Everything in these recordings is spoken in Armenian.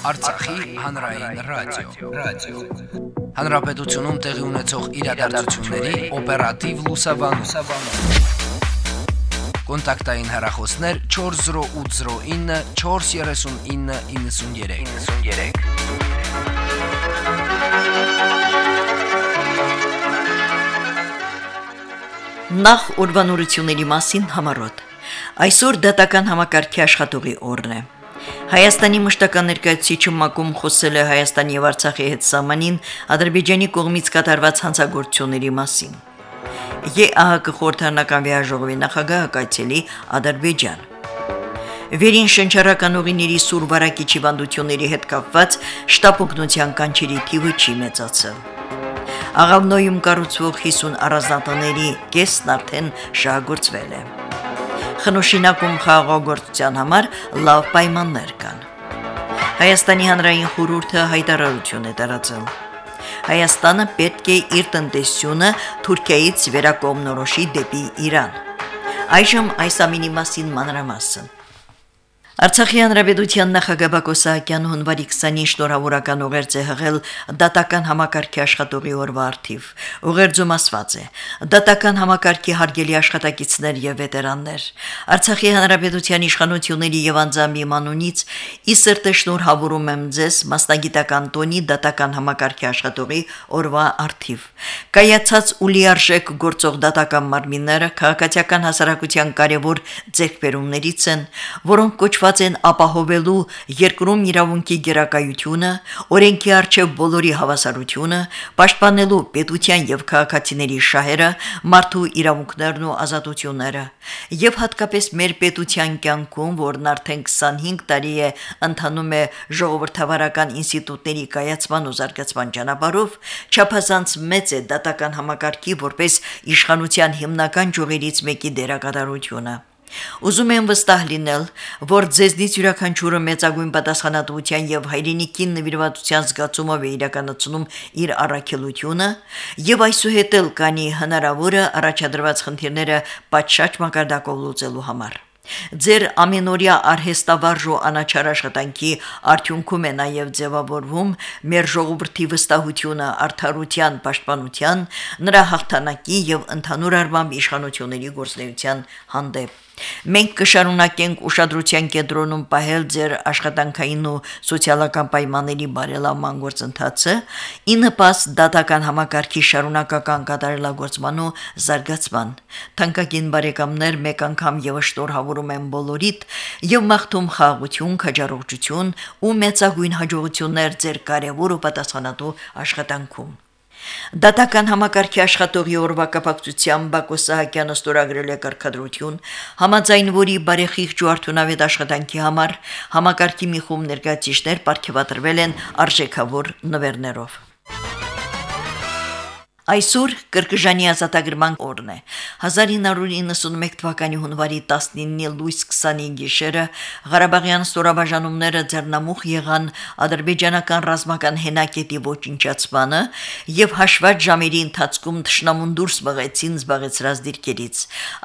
Արցախի հանրային ռադիո, ռադիո։ Հանրապետությունում տեղի ունեցող իրադարձությունների օպերատիվ լուսաբանում։ Կոնտակտային հեռախոսներ 40809 43993։ 93 Նախ ուրվանորությունների մասին համարոտ։ Այսօր դատական համակարգի աշխատողի օրն է։ Հայաստանի մշտական ներկայացուցիչը Մակում խոսել է Հայաստանի եւ Արցախի հետ սահմանին Ադրբեջանի կողմից կատարված հանցագործությունների մասին։ ԵԱՀԿ խորհրդանական վիայժողովի նախագահը կայցելի Ադրբեջան։ Վերին շնչառական ուղիների սուր վարակիչ հիվանդությունների հետ կապված շտապ օգնության կանչերի թիվը չի մեծացել։ Աղավնոյում կառուցվող 50 առանձնատների կեսն արդեն շահագործվել է։ Խնոշինակում խաղաղագործության համար լավ պայմաններ կան։ Հայաստանի հանրային խորհուրդը հայտարարություն է տարածել։ Հայաստանը պետք է իր տնտեսությունը Թուրքիայից վերակողմնորոշի դեպի Իրան։ Այժմ այս ամինի մասին մանրամասն։ Արցախի հանրապետության նախագահ Բակո Սահակյանը հունվարի 20-ին շնորհավորական ուղերձ է հղել դատական համակարգի աշխատողի օրվա արդիվ։ Ուղերձում ասված է. դատական համակարգի հարգելի աշխատակիցներ եւ վետերաններ, Արցախի հանրապետության իշխանությունների եւ անձամի մանունից ի սրտե շնորհավորում եմ ձեզ մասնագիտական տոնի դատական համակարգի աշխատողի օրվա արդիվ։ Կայացած ու լիարժեք գործող դատական մարմինները քաղաքացիական հասարակության կարևոր ձեռքբերումներից են, որոնք կոչված ստիպված են ապահովելու երկրում իրավունքի գերակայությունը, օրենքի արչև բոլորի հավասարությունը, պաշտպանելու պետության եւ քաղաքացիների շահերը, մարդու իրավունքներն ու ազատությունները, եւ հատկապես մեր պետության կյանքում, որն արդեն 25 տարի է ընթանում է ժողովրդավարական ինստիտուտների կայացման ու զարգացման ճանապարհով, չափազանց մեծ է դատական համակարգի որպես իշխանության հիմնական ճյուղերից մեկի դերակատարությունը։ Ուզում եմ վստահ լինել, որ ձեզնից յուրաքանչյուրը մեծագույն պատասխանատվության եւ հայրենիքին նվիրվածության զգացումով է իրականացնում իր առաքելությունը եւ այսուհետ էլ կանի հնարավորը առաջադրված խնդիրները պատշաճ մակարդակով լուծելու համար։ Ձեր ամենօրյա արհեստավարժ ու անաչար աշխատանքի արդյունքում է նաև ձևավորվում մեր ժողովրդի վստահությունը արդարության պաշտպանության, նրա հաղթանակի եւ ընդհանուր առմամբ իշխանությունների գործնեության հանդեպ։ Մենք կշարունակենք ուշադրության կենտրոնում պահել ձեր աշխատանքային ու սոցիալական պայմանների բարելավման գործընթացը, ի նպաստ դատական համակարգի շարունակական կատարելագործման ու զարգացման։ Թանկագին բարեկամներ, մեկ անգամ եւս շնորհավորում եմ բոլորիդ եւ մաղթում խաղաղություն, քաջառողջություն ու մեծագույն հաջողություններ ձեր կարևոր ու պատասխանատու աշխատանքում։ Դատական համակարգի աշխատողի օրվա կապակցությամբ Բակո Սահակյանը ստորագրել է կարգադրություն, համաձայն որի բարեխիղճ ու արդյունավետ աշխատանքի համար համակարգի մի խումբ ներկայացիչներ ապարգևատրվել են արժեքավոր նվերներով։ Այսօր կրկժանի ազատագրման օրն է։ 1991 թվականի հունվարի 19-ի լույս 25 գիշերը Ղարաբաղյան ստորաբաժանումները ձեռնամուխ եղան ադրբեջանական ռազմական հենակետի ոչնչացմանը եւ հաշված ժամերի ընթացքում թշնամուն դուրս մղեցին զբաղեցրած դիրքերից։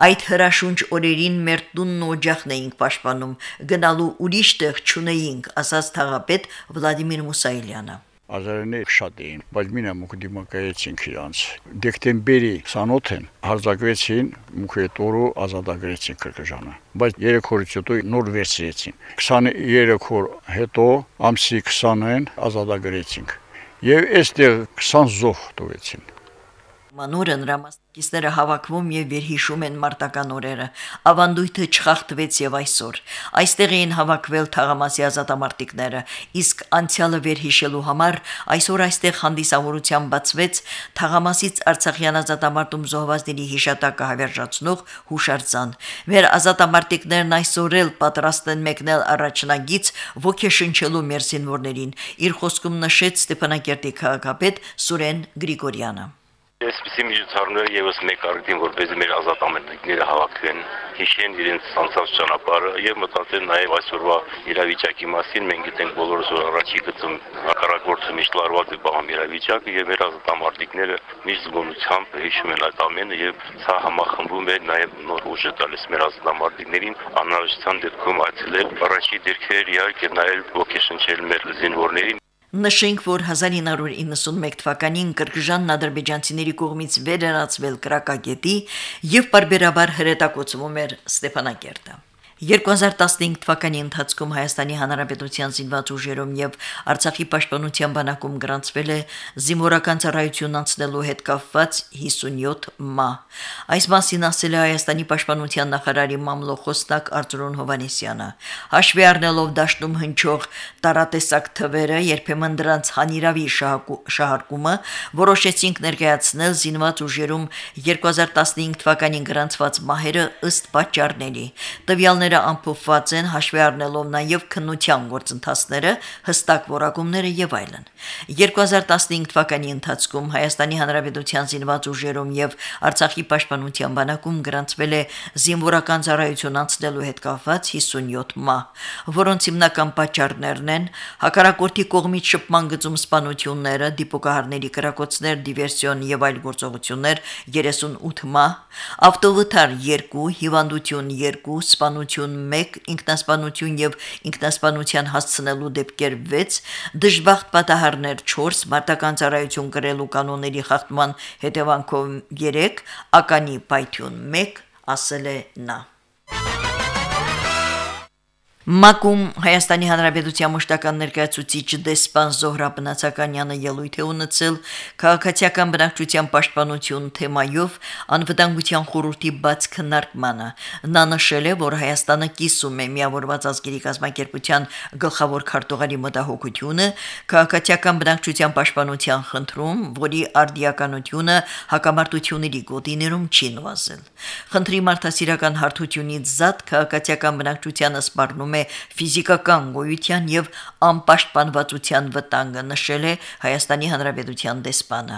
Այդ հրաշունչ օրերին մեր տունն ու օջախն էինք պաշտպանում, գնալու ուրիշ տեղ չունեինք, ասաց թաղապետ Վլադիմիր Մուսայելյանը։ Ազարյանները շատ էին, բայց մինա մուք դիմակայեցինք իրանց։ Դեկտեմբերի 28-ին հարձակվեցին, մուք այդ օրը ազատագրեցին Կրկժանը։ Բայց 3 օրից հետո նոր վերցրեցին։ 23 օր հետո ամսի 20-ին ազատագրեցինք։ Եվ այստեղ 20 զոհ տվեցին։ Մանուրը նրա մասնակիցները հավաքվում եւ վերհիշում են մարտական օրերը։ Ավանդույթը չխախտվեց եւ այսօր։ Այստեղ էին հավաքվել թաղամասի ազատամարտիկները, իսկ անցյալը վերհիշելու համար այսօր այստեղ հանդիսավորության բացվեց թաղամասից Արցախյան ազատամարտում զոհվածների հիշատակը հավերժացնող հուշարձան։ Մեր ազատամարտիկներն այսօր էլ պատրաստ են մեկնել առաջնագից ոգեշնչելու մեր զինվորներին։ Իր խոսքում նշեց Ստեփանակերտի քաղաքապետ Սուրեն Գրիգորյանը։ Այսպիսի միջոցառումները եւս մեկ արդին որպեսզի մեր ազատ ամենիկները հավաքվեն, հիշեն իրենց անցած ճանապարհը եւ մտածեն նաեւ այսօրվա իրավիճակի մասին։ Մենք գիտենք բոլորս որ առաջի գծում հակառակորդը միշտ լարված է բաղամ իրավիճակը եւ մեր ազատ ամարտիկները միշտ զգոնությամբ հիշում են այդ ամենը եւ սա համախմբում է նաեւ նոր ուժը տալիս մեր ազատ ամարտիկներին անհրաժեշտության դեպքում այցելել առաջի դիրքեր իհարկե նաեւ ոգեշնչել մեր զինվորներին Նշենք, որ 1991 թվականին Կրկժանն ադրբեջանցիների կողմից վերերացվել կրակագետի եւ բարբերաբար հրետակոծվում էր Ստեփանակերտը։ 2015 թվականի ընթացքում Հայաստանի Հանրապետության զինված ուժերում եւ Արցախի պաշտպանության բանակում գրանցվել է զինվորական ծառայություն անցնելու հետ կապված 57 մա։ Այս մասին ասել է Հայաստանի պաշտպանության նախարարի մամլոխոստակ Արծրուն Հովանեսյանը։ Հաշվի առնելով դաշտում հնչող տարատեսակ թվերը, երբեմն դրանց հանիրավի շահարկումը, որոշեցինք ներկայացնել զինված ուժերում 2015 թվականին գրանցված մահերը ըստ պատճառների։ Տվյալները Տվյալները ամփոփված են հաշվի առնելով նաև քննության գործընթացները, հստակ որակումները եւ այլն։ 2015 թվականի ընթացքում Հայաստանի Հանրապետության զինված ուժերում եւ Արցախի պաշտպանության բանակում գրանցվել է զինվորական ծառայություն անցնելու հետ կապված 57 մահ, որոնց հիմնական պատճառներն են հակառակորդի կողմից շփման գծում սպանությունները, դիպուկահարների կրակոցներ, դիվերսիոն եւ այլ գործողություններ 38 մահ, ավտովթար 2, հիվանդություն 2, սպանություն 1, ինքնասպանություն եւ ինքնասպանության հասցնելու դեպքեր 6, դժբախտ պատահարներ 4, մարտական ծառայություն կրելու կանոնների խախտման հետևանքով 3, ականի պայթյուն 1, ասել է նա. Մակում Հայաստանի Հանրապետության մշտական ներկայացուցիչ դեսպան Զոհրաբ Նացականյանը ելույթ է ունեցել քաղաքացիական բնակչության պաշտպանություն թեմայով անվտանգության խորհրդի բաց քննարկմանը։ Նա նշել է, որ Հայաստանը կիսում է միավորված ազգերի կազմակերպության գլխավոր քարտուղարի մտահոգությունը քաղաքացիական բնակչության պաշտպանության խնդրում, որի արդիականությունը հակամարտությունների գոտիներում չի նվազել։ Խնդրի մարդասիրական հարթությունից զատ քաղաքացիական բնակչությանը սպառնում է ֆիզիկական գոյության եւ անպաշտպանվածության վտանգը նշել է Հայաստանի Հանրապետության դեսպանը։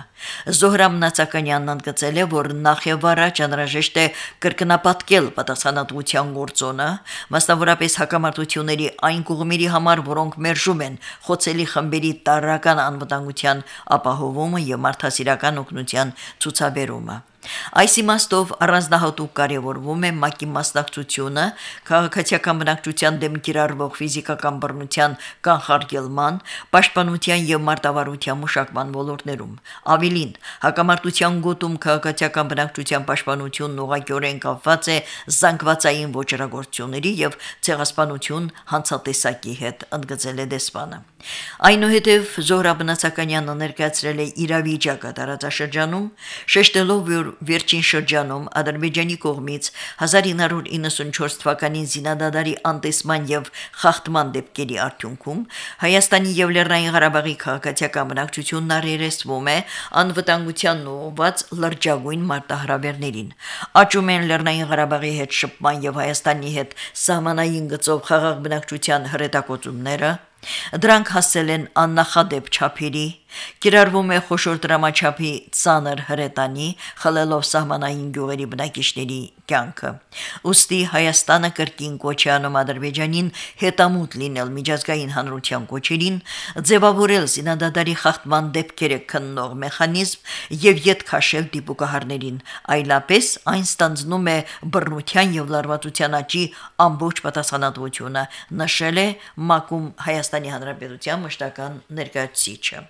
Զոհրամ Նացականյանն ընդգծել է, որ նախ եւ առաջ անհրաժեշտ է կրկնապատկել պատասխանատվության գործոնը, մասնավորապես հակամարտությունների այն կողմերի համար, որոնք մերժում են խոցելի խմբերի տարրական անվտանգության ապահովումը եւ մարդասիրական օգնության ցուցաբերումը։ Այս իմաստով առանձնահատուկ կարևորվում է ՄԱԿ-ի մասնակցությունը քաղաքացիական բնակչության դեմ կիրառվող ֆիզիկական բռնության կանխարգելման, պաշտպանության եւ մարտավարության մշակման ոլորտներում։ Ավելին, հակամարտության գոտում քաղաքացիական բնակչության պաշտպանությունն ուղղակիորեն կապված է զանգվածային ոչռագործությունների եւ ցեղասպանություն հանցատեսակի հետ, ընդգծել է դեսպանը։ Այնուհետև Զոհրաբնացականյանը ներկայացրել է իրավիճակը տարածաշրջանում, շեշտելով, որ վերջին շրջանում Ադրբեջանի կողմից 1994 թվականին զինադադարի անտեսման եւ խախտման դեպքերի արդյունքում Հայաստանի եւ Լեռնային Ղարաբաղի քաղաքացիական բնակչությունն առերեսվում է անվտանգության ուղղված լրջագույն մարտահրավերներին։ Աճում են Լեռնային Ղարաբաղի հետ շփման եւ Հայաստանի հետ սահմանային գծով խաղաղ բնակչության հրետակոծումները, Դրանք հասել են աննախադեպ չափերի, կիրառվում է խոշոր դրամաչափի ցաներ հրետանի, խլելով սահմանային գյուղերի բնակիչների կյանքը։ Ոստի Հայաստանը կրկին կոչ է անում Ադրբեջանին հետամուտ լինել միջազգային հանրության կոչերին, ձևավորել զինադադարի խախտման դեպքերը քննող մեխանիզմ եւ յետ քաշել դիպուկահարներին, այլապես այն ստանձնում է բռնության եւ լարվածության աճի ամբողջ պատասխանատվությունը, նշել է Մակում Հայաստանի Հանրապետության մշտական ներկայացուցիչը։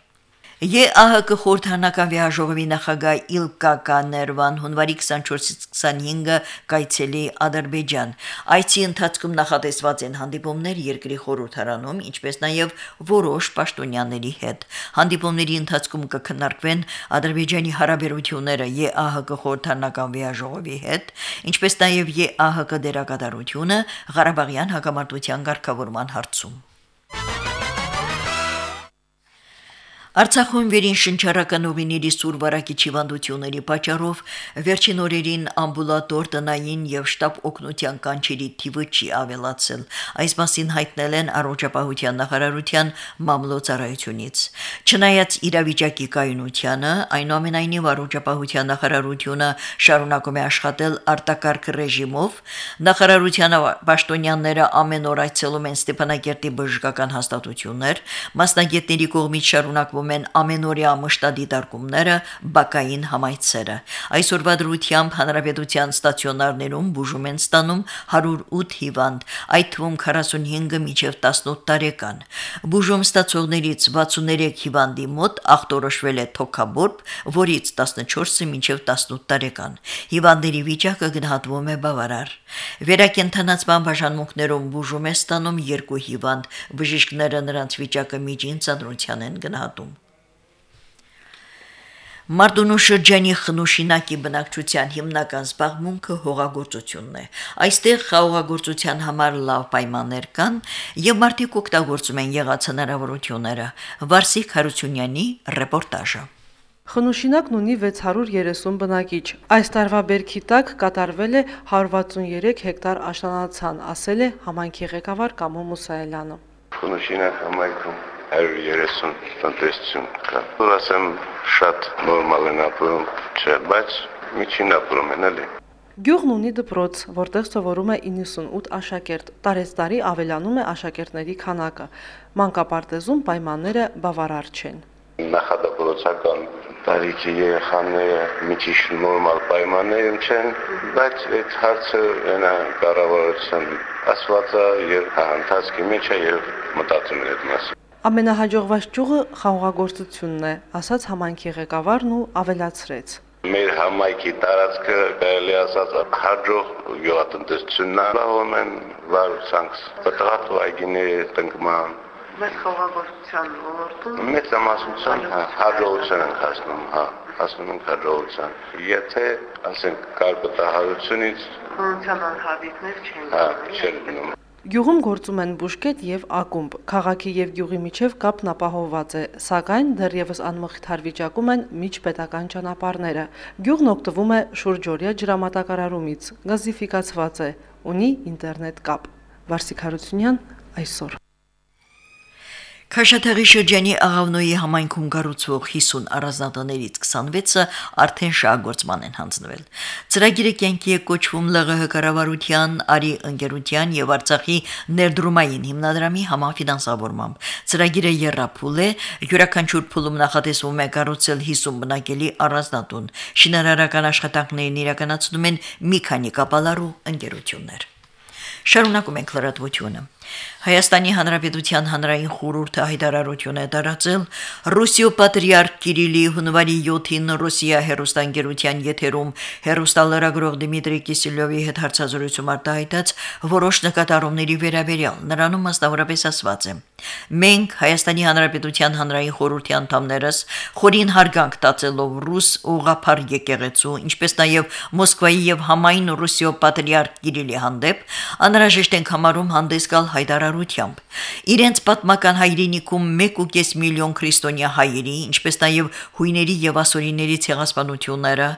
ԵԱՀԿ խորհրդանական վիայժողովի նախագահ Իլկա Կաներվան հունվարի 24-ից 25-ը կայցելի Ադրբեջան։ Այցի ընթացքում նախատեսված են հանդիպումներ երկրի խորհրդարանում, ինչպես նաև որոշ պաշտոնյաների հետ։ Հանդիպումների ընթացքում կքննարկվեն Ադրբեջանի հարաբերությունները ԵԱՀԿ խորհրդանական վիայժողովի հետ, ինչպես նաև ԵԱՀԿ դերակատարությունը Ղարաբաղյան հակամարտության ղեկավարման հարցում։ Արցախում վերին շնչառական ուղիների սուր վարակիչ հիվանդությունների պատճառով վերջին օրերին ամբուլատոր տնային եւ շտաբ օգնության կանչերի թիվը չի ավելացել։ Այս մասին հայտնել են առողջապահության նախարարության մամլոյցարայությունից։ Չնայած իրավիճակի կայունությանը, այնուամենայնիվ առողջապահության նախարարությունը շարունակում է աշխատել արտակարգ ռեժիմով։ Նախարարության պաշտոնյաները ամեն օր այցելում են Ստեփանակերտի բժշկական հաստատություններ, մասնագետների կողմից շարունակվում կատարվում են ամենօրյա մշտադիտարկումները, բակային համայցերը։ Այսօրվա դրությամբ հանրապետության ստացիոնարներում բուժում են ստանում 108 հիվանդ, այդ թվում 45-ը միջև 18 տարեկան։ Բուժում ստացողներից 63 հիվանդի մոտ ախտորոշվել է թոքաբորբ, որից 14-ը միջև 18 տարեկան։ Հիվանդների վիճակը գնահատվում է բավարար։ Վերակենդանացման բաժանմունքներում բուժում է ստանում երկու հիվանդ, բժիշկները նրանց վիճակը միջին ծանրության են գնահատում։ Մարտունու շրջանի խնուշինակի բնակչության հիմնական զբաղմունքը հողագործությունն է։ Այստեղ խաղողագործության համար լավ պայմաններ կան եւ մարդիկ օգտագործում են եղած հնարավորությունները։ Վարսիկ Հարությունյանի ռեպորտաժը։ Խնուշինակն ունի 630 բնակիչ։ Այս տարվա բերքի տակ կատարվել է 163 հեկտար աշնանացան, ասել է համայնքի ղեկավար Կամո Մուսայելյանը։ Խնուշինակ համայնքում 130 տնտեսություն կա։ Որ ասեմ շատ նորմալ են ապրում, չէ, բայց միջին ապրում են էլի։ Գյուղն ունի դպրոց, որտեղ սովորում է 98 աշակերտ։ Տարեստարի ավելանում է աշակերտների քանակը։ Մանկապարտեզում պայմանները բավարար չեն։ Նախադպրոցական տարիքի երեխաները միջիշ նորմալ պայմաններում չեն, բայց այդ հարցը այնա կառավարության ասվածա եւ հանդասքի մեջ է եւ մտածում են այդ մասին։ Ամենահաջողված ճյուղը խաղողագործությունն է, ասաց համայնքի ղեկավարն ու ավելացրեց. Մեր համայնքի տարածքը կարելի ասած հաջող գյուղատնտեսությունն անում են վարուցանք պատրաստ վայգիների տնկման Մեր խաղողագործության ոլորտում մեծ ամասության հա, հաջողության են հասնում, հա, հասնում են հաջողության։ Եթե ասենք կարգոտահարությունից քննության անհավիտներ չեն հա, չեն գնում Գյուղում գործում են բուժկետ եւ ակումբ։ Խաղակի եւ գյուղի միջև կապն ապահովված է, սակայն դեռևս անմխիթար վիճակում են միջպետական ճանապարհները։ Գյուղն օգտվում է շուրջօրյա ջրամատակարարումից, գազիֆիկացված է, ունի ինտերնետ կապ։ Վարսիկ Հարությունյան այսօր Քաշաթաղի շրջանի Աղավնոյի համայնքում կառուցվող 50 առանձնատներից 26-ը արդեն շահգործման են հանձնվել։ Ծրագիրը կյանքի է կոչվում ԼՂՀ կառավարության, Արի ընկերության եւ Արցախի ներդրումային հիմնադրամի համաֆինանսավորմամբ։ Ծրագիրը երրափուլ է, յուրաքանչյուր փուլում նախատեսվում է կառուցել 50 բնակելի առանձնատուն։ Շինարարական աշխատանքներն իրականացնում են մի քանի կապալարու ընկերություններ։ Շարունակում ենք լրատվությունը։ Հայաստանի Հանրապետության հանրային խորհուրդը հայտարարություն է տարածել Ռուսիո պատրիարք Կիրիլի հունվարի 7-ին Ռուսիա հերոստանգերության եթերում հերոստալերագրող Դմիտրի Կիսելյովի հետ հարցազրույցում արտահայտած որոշ նկատառումների վերաբերյալ նրանում մասնավորապես ասված է. Մենք Հայաստանի Հանրապետության հանրային խորհրդի անդամներս խորին հարգանք տածելով ռուս ուղափառ եկեղեցու, ինչպես նաև Մոսկվայի եւ համայն Ռուսիո պատրիարք Կիրիլի հանդեպ անհրաժեշտ ենք համարում հանդես գալ հայտարարությամբ։ Իրենց պատմական հայրենիքում 1.5 միլիոն քրիստոնյա հայերի, ինչպես նաև հույների եւ ասորիների ցեղասպանությունները,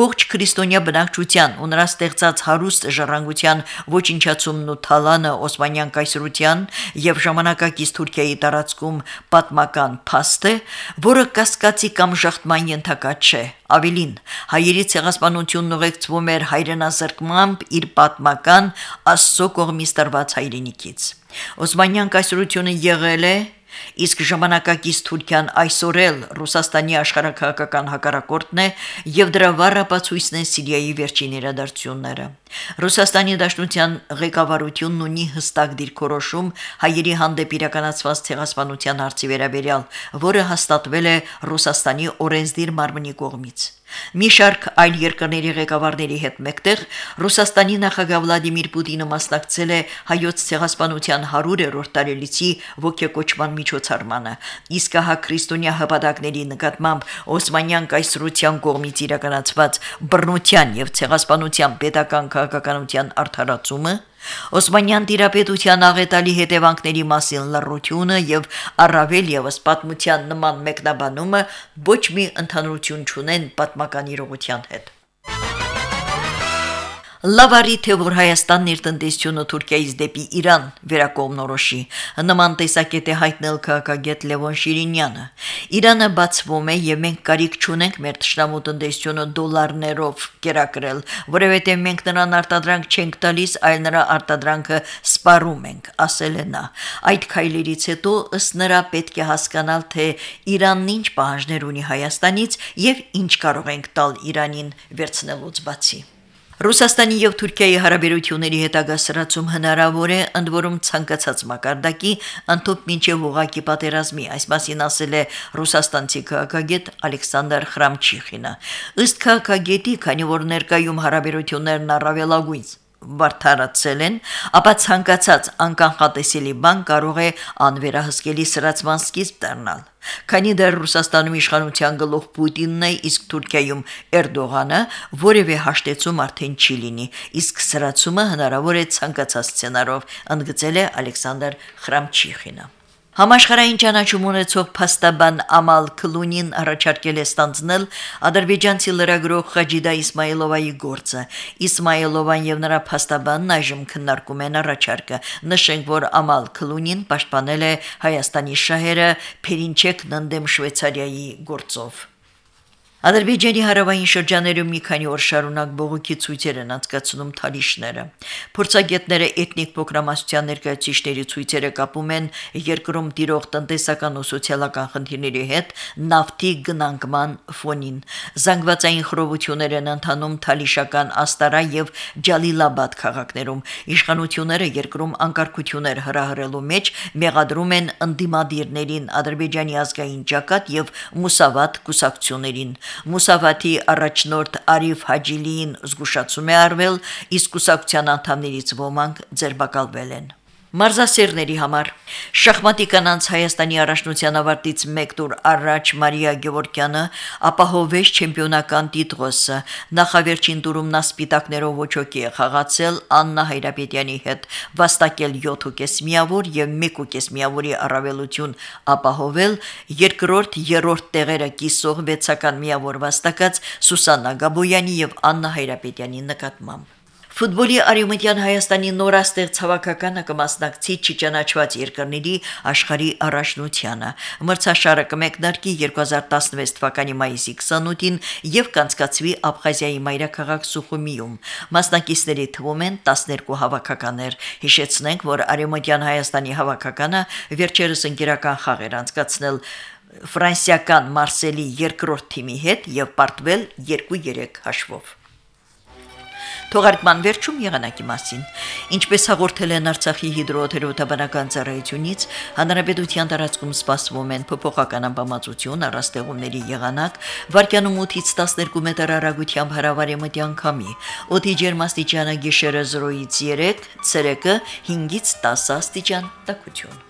ողջ քրիստոնյա բնակչության ու նրա ստեղծած հարուստ ժառանգության ոչնչացումն ու թալանը Օսմանյան կայսրության եւ ժամանակակից Թուրքիայի տարածքում պատմական փաստ է, որը կասկածի կամ ժախտման ենթակա չէ։ Ավելին, հայերի ցեղասպանությունն ուղեկցվում էր հայրենազրկմամբ իր պատմական Աստծո կողմից տրված հայրենիքից։ Օսմանյան կայսրությունը եղել է Իսկ ժամանակակից Թուրքիան այսօր էլ Ռուսաստանի աշխարհակահաղական հակառակորդն է եւ դրա վառապացույցն է Սիրիայի վերջին իրադարձությունները։ Ռուսաստանի Դաշնության ղեկավարությունն ունի հստակ դիրքորոշում հայերի հանդեպ իրականացված ցեղասպանության հարցի վերաբերյալ, որը հաստատվել է Ռուսաստանի օրենսդիր մարմնի կողմից։ Մի շարք այլ երկրների ղեկավարների հետ մեկտեղ Ռուսաստանի նախագահ Վլադիմիր Պուտինը մասնակցել է հայոց ցեղասպանության 100-րդ տարելիցի ողջակոչման միջոցառմանը։ Իսկ հա քրիստոնյա հպատակների նկատմամբ Օսմանյան կայսրության կողմից իրականացված բռնության եւ ցեղասպանության պետական քաղաքականության արդարացումը Օսմանյան դիրապետության աղետալի հետևանքների մասին լռությունը եւ առավել եւս պատմության նման մեկնաբանումը ոչ մի ընդհանրություն չունեն պատմական իրողության հետ։ Լավարի թե որ Հայաստանն իր տնտեսությունը Թուրքիայից դեպի Իրան վերակողմնորոշի նման տեսակետ է հայտնել քաղաքագետ Լևոն Շիրինյանը Իրանը բացվում է եւ մենք կարիք չունենք մեր ճշտամու տնտեսությունը դոլարներով կերակրել որովհետեւ մենք նրան արտադրանք չենք տալիս այլ նրա արտադրանքը սպառում ենք ասել է նա այդ քայլերից հետո ըստ նրա պետք է հասկանալ թե Իրանն ինչ պահանջներ ունի Հայաստանից եւ ինչ կարող ենք տալ Իրանին վերցնելուց բացի Ռուսաստանի եւ Թուրքիայի հարաբերությունների հետագա սրացում հնարավոր է ընդ որում ցանկացած մակարդակի ընդཐུպ մինչև ուղակի պատերազմի այս մասին ասել է ռուսաստանցի քաղաքագետ Ալեքսանդր Խրամչիխինը ըստ քաղաքագետի քանի որ ներկայում հարաբերություններն առավելագույն վարթարացել են, ապա ցանկացած անկանխատեսելի բան կարող է անվերահսկելի սրացման սկիզբ դառնալ։ Քանի դեռ Ռուսաստանում իշխանության գլուխ Պուտինն է, իսկ Թուրքիայում Էրդողանը, որևէ հաշտեցում արդեն չի լինի, իսկ սրացումը հնարավոր է ցանկացած սցենարով, ընդգծել է Ալեքսանդր Խրամչիխինը։ Համաշխարհային ճանաչում ունեցող փաստաբան Ամալ Քլունին առաջարկել է ստանձնել ադրբեջանցի լրագրող Խաջիդա Իսմայելովայի գործը։ Իսմայելովան եւ նրա փաստաբանն այժմ քննարկում են առաջարկը։ Նշենք, որ Ամալ Քլունին պաշտպանել է Հայաստանի շահերը Փերինչեկ ննդեմ Շվեյցարիայի գործով։ Ադրբեջանի հարավային շրջաներում մի քանի օր շարունակ բողոքի ցույցեր են անցկացնում թալիշները։ Փորձագետները էթնիկ փոքրամասնության ներկայացուցիչների ցույցերը կապում են երկրում տիրող տնտեսական ու սոցիալական խնդիրների հետ նավթի գնանկման ֆոնին։ Զանգվածային խռովություններ են ընթանում թալիշական Աստարա եւ Ջալիլաբադ քաղաքներում։ Իշխանությունները երկրում անկարգություններ հրահրելու մեջ մեղադրում են ընդդիմադիրներին Ադրբեջանի ազգային ճակատ եւ Մուսավատ կուսակցություններին։ Մուսավաթի առաջնորդ Արիֆ Հաջիլիին զգուշացում է արվել, իսկ կուսակցության անդամներից ոմանք ձերբակալվել են։ Մարզասերների համար շախմատի կանանց Հայաստանի առաջնության ավարտից 1 տուր առաջ Մարիա Գևորգյանը ապահովեց չեմպիոնական տիտղոսը նախավերջին տուրում նա սպիտակներով ոչոկի է խաղացել Աննա Հայրապետյանի հետ վաստակել 7.5 միավոր եւ 1.5 միավորի առավելություն ապահովել երկրորդ երրորդ տեղերը կիսող վեցական միավոր վաստակած Սուսաննա Գաբոյանի եւ Աննա Հայրապետյանի նկատմամբ Ֆուտբոլի արյունության Հայաստանի նորաստեղծ հավաքականը կմասնակցի չճանաչված երկրների աշխարհի առաջնությանը։ Մրցաշարը կմեկնարկի 2016 թվականի մայիսի 28-ին եւ կանցկացվի Աբխազիայի մայրաքաղաք Սուխումիում։ Մասնակիցների թվում են 12 հավաքականներ։ Հիշեցնենք, որ արյունության Հայաստանի հավաքականը վերջերս ընկերական խաղեր անցկացնել ֆրանսիական Մարսելի երկրորդ թիմի հետ եւ պարտվել 2-3 հաշվով։ Թողարկման վերջում եղանակի մասին։ Ինչպես հաղորդել են Արցախի հիդրոթերապևտաբանական ծառայությունից, հանրապետության տարածքում սպասվում են փոփոխական ամպամածություն, առաստեղումների եղանակ, վարկյանում 8-ից 12 մետր հեռագությամբ հարավարեմտյան քամի։ Օդի ջերմաստիճանը գիշերը 0-ից 3, ցերեկը 5-ից 10 աստիճան տաքություն։